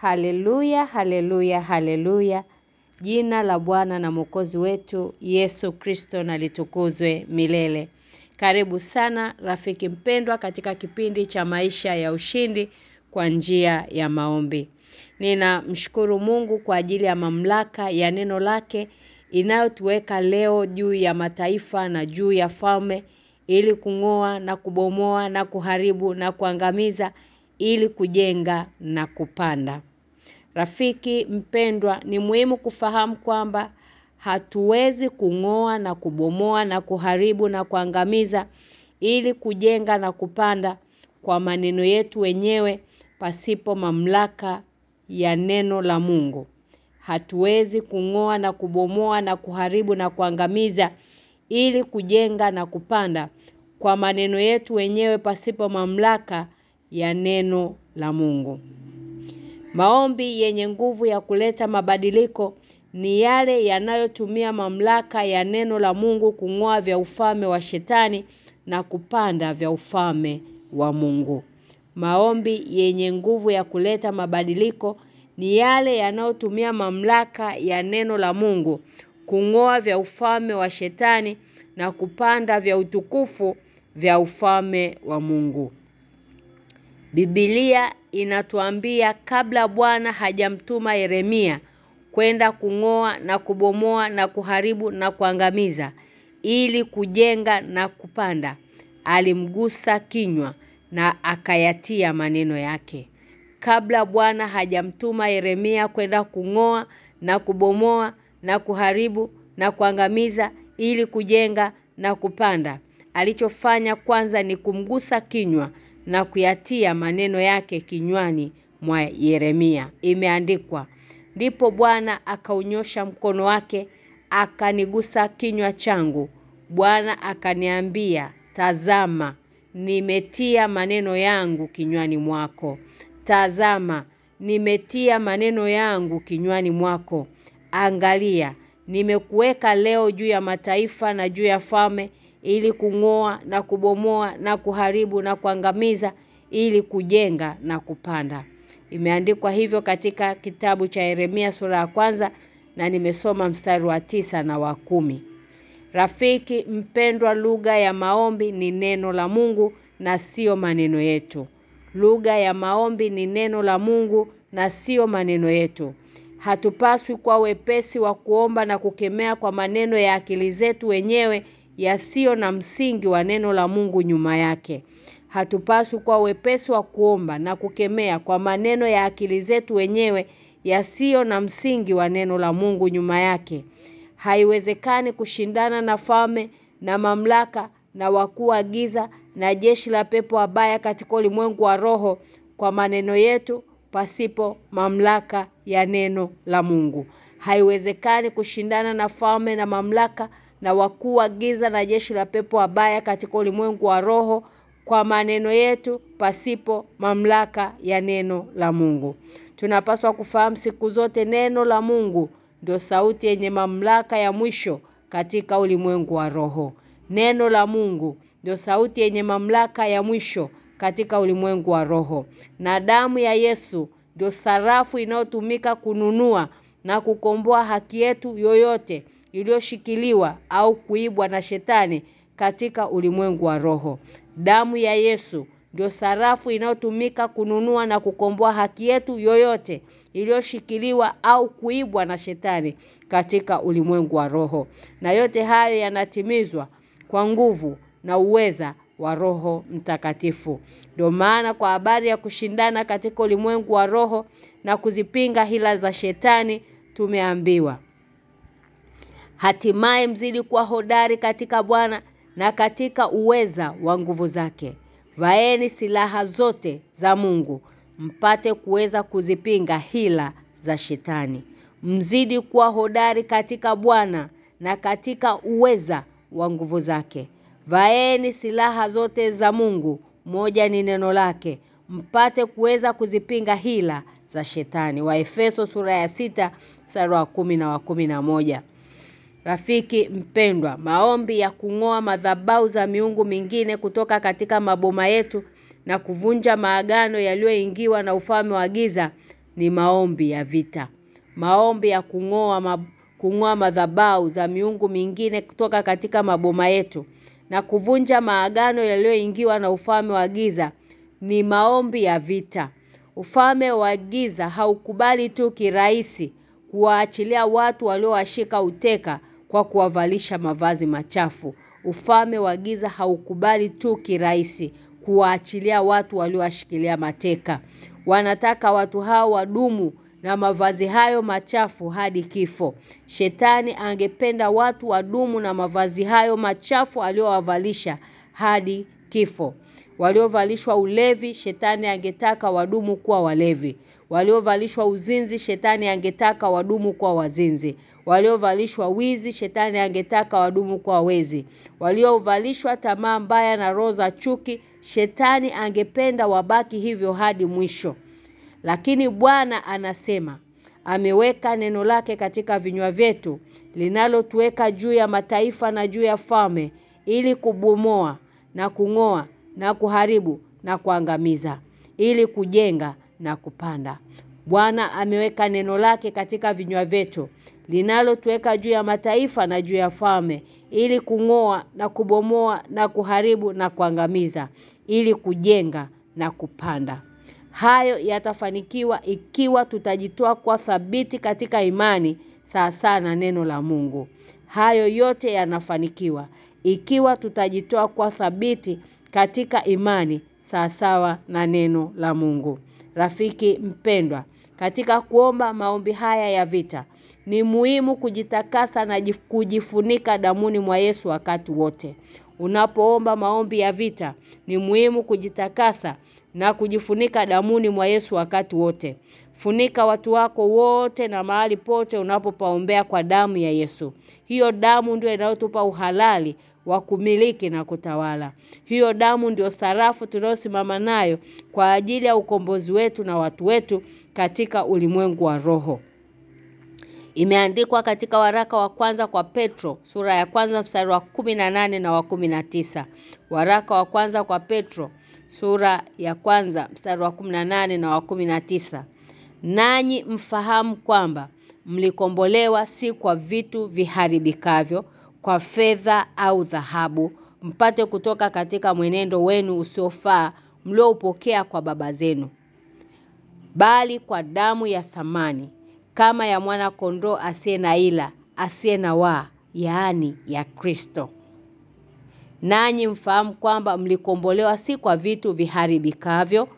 Haleluya, haleluya, haleluya. Jina la Bwana na Mwokozi wetu Yesu Kristo na litukuzwe milele. Karibu sana rafiki mpendwa katika kipindi cha maisha ya ushindi kwa njia ya maombi. Ninamshukuru Mungu kwa ajili ya mamlaka ya neno lake inayotuweka leo juu ya mataifa na juu ya falme ili kungoa na kubomoa na kuharibu na kuangamiza ili kujenga na kupanda. Rafiki mpendwa ni muhimu kufahamu kwamba hatuwezi kungoa na kubomoa na kuharibu na kuangamiza ili kujenga na kupanda kwa maneno yetu wenyewe pasipo mamlaka ya neno la Mungu. Hatuwezi kungoa na kubomoa na kuharibu na kuangamiza ili kujenga na kupanda kwa maneno yetu wenyewe pasipo mamlaka ya neno la Mungu. Maombi yenye nguvu ya kuleta mabadiliko ni yale yanayotumia mamlaka ya neno la Mungu kungoa vya ufalme wa shetani na kupanda vya ufalme wa Mungu. Maombi yenye nguvu ya kuleta mabadiliko ni yale yanayotumia mamlaka ya neno la Mungu kungoa vya ufalme wa shetani na kupanda vya utukufu vya ufalme wa Mungu. Biblia inatuambia kabla Bwana hajamtuma Yeremia kwenda kungoa na kubomoa na kuharibu na kuangamiza ili kujenga na kupanda alimgusa kinywa na akayatia maneno yake. Kabla Bwana hajamtuma Yeremia kwenda kungoa na kubomoa na kuharibu na kuangamiza ili kujenga na kupanda alichofanya kwanza ni kumgusa kinywa na kuyatia maneno yake kinywani mwa Yeremia. Imeandikwa ndipo Bwana akaunyosha mkono wake akanigusa kinywa changu. Bwana akaniambia tazama nimetia maneno yangu kinywani mwako. Tazama nimetia maneno yangu kinywani mwako. Angalia nimekuweka leo juu ya mataifa na juu ya falme ili kungoa na kubomoa na kuharibu na kuangamiza ili kujenga na kupanda. Imeandikwa hivyo katika kitabu cha Yeremia sura ya kwanza na nimesoma mstari wa tisa na wa kumi. Rafiki mpendwa lugha ya maombi ni neno la Mungu na sio maneno yetu. Lugha ya maombi ni neno la Mungu na sio maneno yetu. Hatupaswi kwa wepesi wa kuomba na kukemea kwa maneno ya akili zetu wenyewe yasio na msingi wa neno la Mungu nyuma yake. Hatupaswi kwa wepesi wa kuomba na kukemea kwa maneno ya akili zetu wenyewe yasiyo na msingi wa neno la Mungu nyuma yake. Haiwezekani kushindana na falme na mamlaka na wakuu wa giza na jeshi la pepo wabaya katika ulimwengu wa roho kwa maneno yetu pasipo mamlaka ya neno la Mungu. Haiwezekani kushindana na falme na mamlaka na wakuu wa giza na jeshi la pepo wabaya katika ulimwengu wa roho kwa maneno yetu pasipo mamlaka ya neno la Mungu. Tunapaswa kufahamu siku zote neno la Mungu ndio sauti yenye mamlaka ya mwisho katika ulimwengu wa roho. Neno la Mungu ndio sauti yenye mamlaka ya mwisho katika ulimwengu wa roho. Na damu ya Yesu ndio sarafu inayotumika kununua na kukomboa haki yetu yoyote iliyoshikiliwa au kuibwa na shetani katika ulimwengu wa roho. Damu ya Yesu ndio sarafu inayotumika kununua na kukomboa haki yetu yoyote iliyoshikiliwa au kuibwa na shetani katika ulimwengu wa roho. Na yote hayo yanatimizwa kwa nguvu na uweza wa roho mtakatifu. Ndio maana kwa habari ya kushindana katika ulimwengu wa roho na kuzipinga hila za shetani tumeambiwa. Hatimaye mzidi kuwa hodari katika Bwana na katika uweza wa nguvu zake. Vaeni silaha zote za Mungu mpate kuweza kuzipinga hila za shetani. Mzidi kuwa hodari katika Bwana na katika uweza wa nguvu zake. Vaeni silaha zote za Mungu, moja ni neno lake, mpate kuweza kuzipinga hila za shetani. Waefeso sura ya sita mstari wa kumi na wa kumi na moja. Rafiki mpendwa, maombi ya kungoa madhabau za miungu mingine kutoka katika maboma yetu na kuvunja maagano yaliyoingiwa na ufalme wa giza ni maombi ya vita. Maombi ya kungoa ma, kungoa madhabau za miungu mingine kutoka katika maboma yetu na kuvunja maagano yaliyoingiwa na ufalme wa giza ni maombi ya vita. Ufalme wa giza haukubali tu kirahisi kuwaachilia watu waliowashika uteka kwa kuwavalisha mavazi machafu. Ufalme wa giza haukubali tu kirahisi kuwaachilia watu waliowashikilia mateka. Wanataka watu hao wadumu na mavazi hayo machafu hadi kifo. Shetani angependa watu wadumu na mavazi hayo machafu aliyowavalisha hadi kifo. Waliovalishwa ulevi, shetani angetaka wadumu kuwa walevi. Waliovalishwa uzinzi, shetani angetaka wadumu kwa wazinzi. Waliovalishwa wizi, shetani angetaka wadumu kwa wezi. Waliovalishwa tamaa mbaya na roho za chuki, shetani angependa wabaki hivyo hadi mwisho. Lakini Bwana anasema, ameweka neno lake katika vinywa vyetu linalotuweka juu ya mataifa na juu ya falme ili kubomoa na kungoa na kuharibu na kuangamiza ili kujenga na kupanda. Bwana ameweka neno lake katika vinywa vyetu linalotuweka juu ya mataifa na juu ya falme ili kungoa na kubomoa na kuharibu na kuangamiza ili kujenga na kupanda. Hayo yatafanikiwa ikiwa tutajitoa kwa thabiti katika imani saa sana neno la Mungu. Hayo yote yanafanikiwa ikiwa tutajitoa kwa thabiti katika imani sawa na neno la Mungu. Rafiki mpendwa, katika kuomba maombi haya ya vita, ni muhimu kujitakasa na kujifunika damuni mwa Yesu wakati wote. Unapoomba maombi ya vita, ni muhimu kujitakasa na kujifunika damuni mwa Yesu wakati wote. Funika watu wako wote na mahali pote unapopaombea kwa damu ya Yesu. Hiyo damu ndio inayotupa uhalali wa kumiliki na kutawala. Hiyo damu ndio sarafu tunayosimama nayo kwa ajili ya ukombozi wetu na watu wetu katika ulimwengu wa roho. Imeandikwa katika waraka wa kwanza kwa Petro, sura ya kwanza mstari wa 18 na wa 19. Waraka wa kwanza kwa Petro, sura ya kwanza mstari wa 18 na wa 19. Nanyi mfahamu kwamba mlikombolewa si kwa vitu viharibikavyo, kwa fedha au dhahabu, mpate kutoka katika mwenendo wenu usiofaa mlioupokea kwa baba zenu. Bali kwa damu ya thamani kama ya mwana kondoo asiye na ila, asiye na waa, yaani ya Kristo. Nanyi mfahamu kwamba mlikombolewa si kwa vitu viharibikavyo,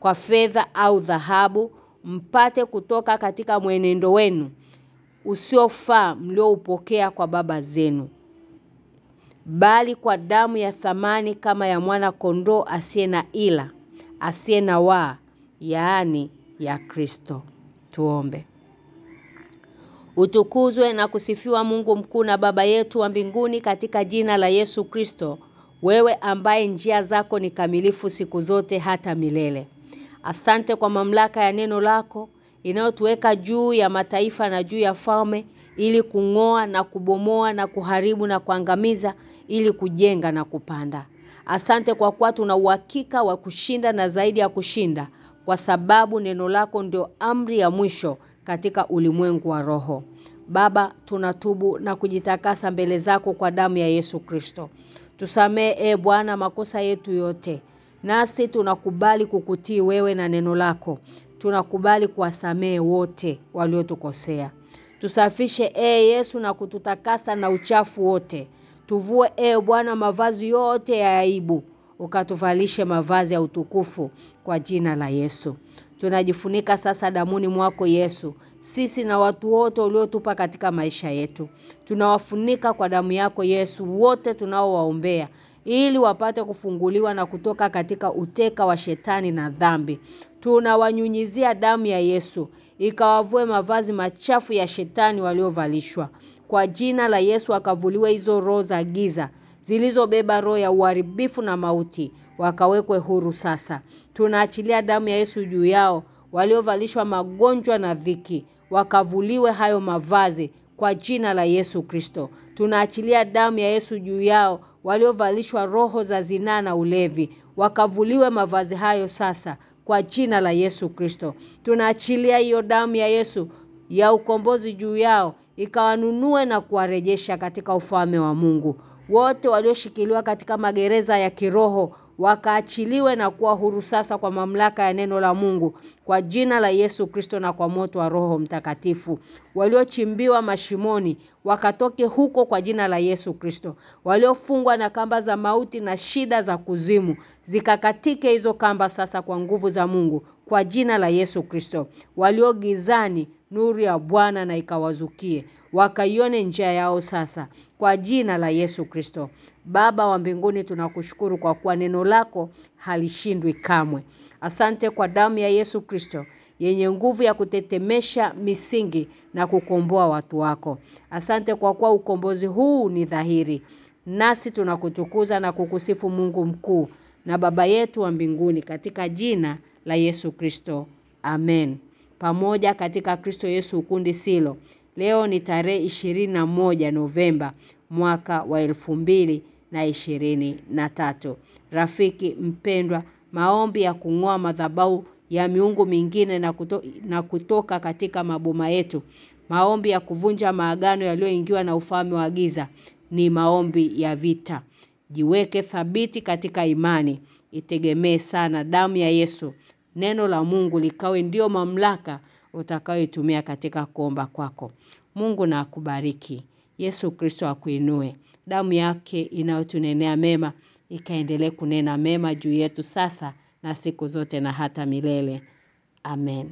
kwa fedha au dhahabu, mpate kutoka katika mwenendo wenu usiofaa mlioupokea kwa baba zenu. Bali kwa damu ya thamani kama ya mwana kondoo asiye na ila, asiye na waa, yaani ya Kristo. Tuombe. Utukuzwe na kusifiwa Mungu mkuu na baba yetu wa mbinguni katika jina la Yesu Kristo, wewe ambaye njia zako ni kamilifu siku zote hata milele. Asante kwa mamlaka ya neno lako inayotuweka juu ya mataifa na juu ya falme ili kungoa na kubomoa na kuharibu na kuangamiza ili kujenga na kupanda. Asante kwa kuwa tuna uhakika wa kushinda na zaidi ya kushinda kwa sababu neno lako ndio amri ya mwisho katika ulimwengu wa roho. Baba tunatubu na kujitakasa mbele zako kwa damu ya Yesu Kristo. Tusamee e Bwana makosa yetu yote. Nasi tunakubali kukutii wewe na neno lako. Tunakubali kuwasamehe wote waliotukosea. Tusafishe e Yesu na kututakasa na uchafu wote. Tuvue e Bwana mavazi yote ya aibu, ukatuvalishe mavazi ya utukufu kwa jina la Yesu. Tunajifunika sasa damuni mwako Yesu, sisi na watu wote uliotupa katika maisha yetu. Tunawafunika kwa damu yako Yesu wote tunaowaombea ili wapate kufunguliwa na kutoka katika uteka wa shetani na dhambi. Tunawanyunyizia damu ya Yesu ikawavue mavazi machafu ya shetani waliovalishwa. Kwa jina la Yesu akavuliwe hizo roho za giza zilizobeba roho ya uharibifu na mauti wakawekwe huru sasa. Tunaachilia damu ya Yesu juu yao waliovalishwa magonjwa na dhiki wakavuliwe hayo mavazi kwa jina la Yesu Kristo. Tunaachilia damu ya Yesu juu yao waliovalishwa roho za zinaa na ulevi wakavuliwe mavazi hayo sasa kwa jina la Yesu Kristo. Tunaachilia hiyo damu ya Yesu ya ukombozi juu yao ikawanunue na kuwarejesha katika ufalme wa Mungu. Wote walioshikiliwa katika magereza ya kiroho wakaachiliwe na kuwa huru sasa kwa mamlaka ya neno la Mungu kwa jina la Yesu Kristo na kwa moto wa Roho Mtakatifu. Waliochimbiwa mashimoni wakatoke huko kwa jina la Yesu Kristo. Waliofungwa na kamba za mauti na shida za kuzimu zikakatike hizo kamba sasa kwa nguvu za Mungu kwa jina la Yesu Kristo. Waliogizani nuru ya Bwana na ikawazukie wakaione njia yao sasa. Kwa jina la Yesu Kristo. Baba wa mbinguni tunakushukuru kwa kuwa neno lako halishindwi kamwe. Asante kwa damu ya Yesu Kristo yenye nguvu ya kutetemesha misingi na kukomboa watu wako. Asante kwa kuwa ukombozi huu ni dhahiri. Nasi tunakutukuza na kukusifu Mungu mkuu na baba yetu wa mbinguni katika jina la Yesu Kristo amen pamoja katika Kristo Yesu ukundi silo. Leo ni tarehe 21 Novemba mwaka wa elfu mbili na ishirini na tatu. Rafiki mpendwa maombi ya kungoa madhabau ya miungu mingine na, kuto, na kutoka katika maboma yetu. Maombi ya kuvunja maagano yaliyoingiwa na ufalme wa giza ni maombi ya vita. Jiweke thabiti katika imani. Itegemee sana damu ya Yesu neno la Mungu likawe ndio mamlaka utakayoitumia katika kuomba kwako. Mungu na akubariki. Yesu Kristo akuinue. Damu yake inayotunenea mema ikaendelee kunena mema juu yetu sasa na siku zote na hata milele. Amen.